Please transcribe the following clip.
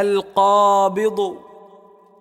القابض.